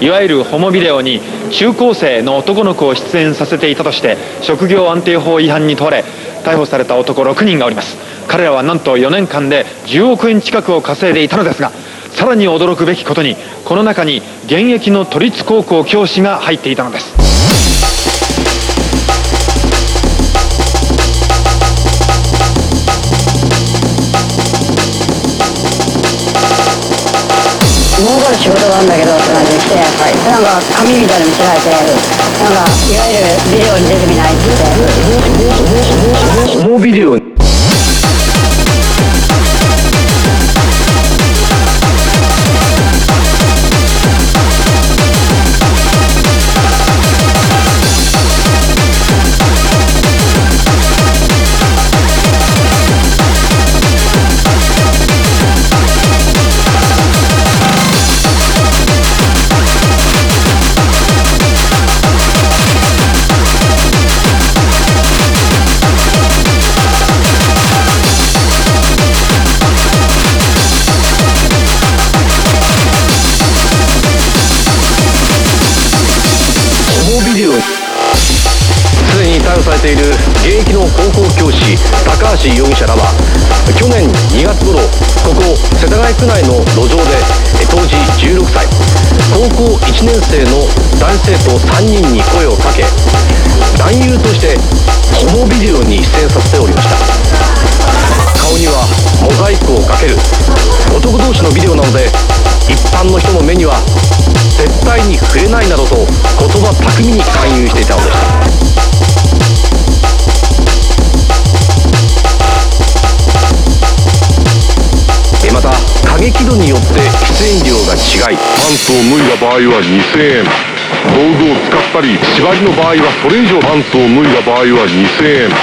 いわゆるホモビデオに中高生の男の子を出演させていたとして職業安定法違反に問われ逮捕された男6人がおります。彼らはなんと4年間で10億円近くを稼いでいたのですがさらに驚くべきことにこの中に現役の都立高校教師が入っていたのです。もうかる仕事があるんだけどって感じで来て、なんか紙みたいなの見せられて、なんかいわゆるビデオに出てみないビデオ。すでに逮捕されている現役の高校教師高橋容疑者らは去年2月頃ここ世田谷区内の路上で当時16歳高校1年生の男子生徒3人に声をかけ男優としてないなどと言葉巧みに勧誘していたのでしたまた過激度によって出演料が違いパンツを脱いだ場合は2000円。道具を使ったり縛りの場合はそれ以上パンツを脱いだ場合は2000円。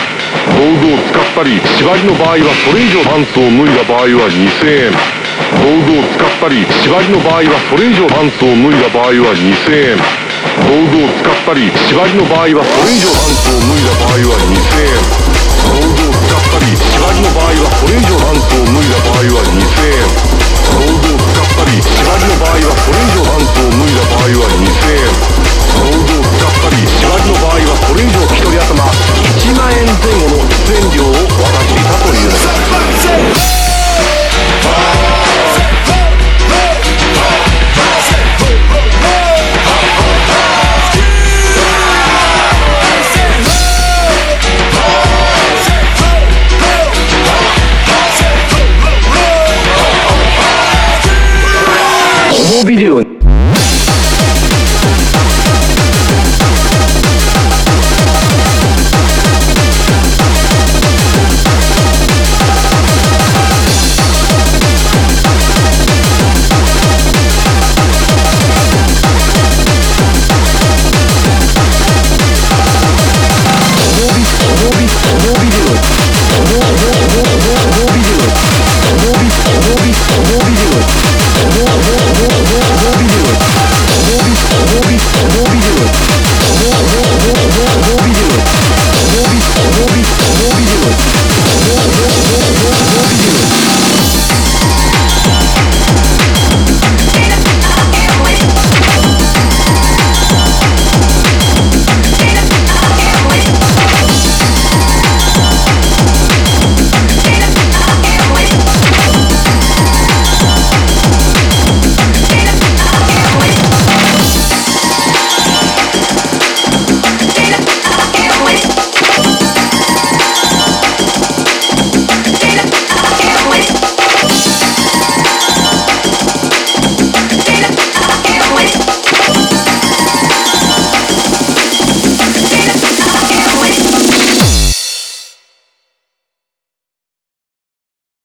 道具を使ったり縛りの場合はそれ以上パンツを脱いだ場合は2000円。道具を使ったり縛りの場合はそれ以上パンツを脱いだ。場合は2000円道具を使ったり縛りの場合はそれ以上パンツを脱いだ。場合は2000円道具を使ったり縛りの場合はそれ以上パンツを脱いだ。уберем.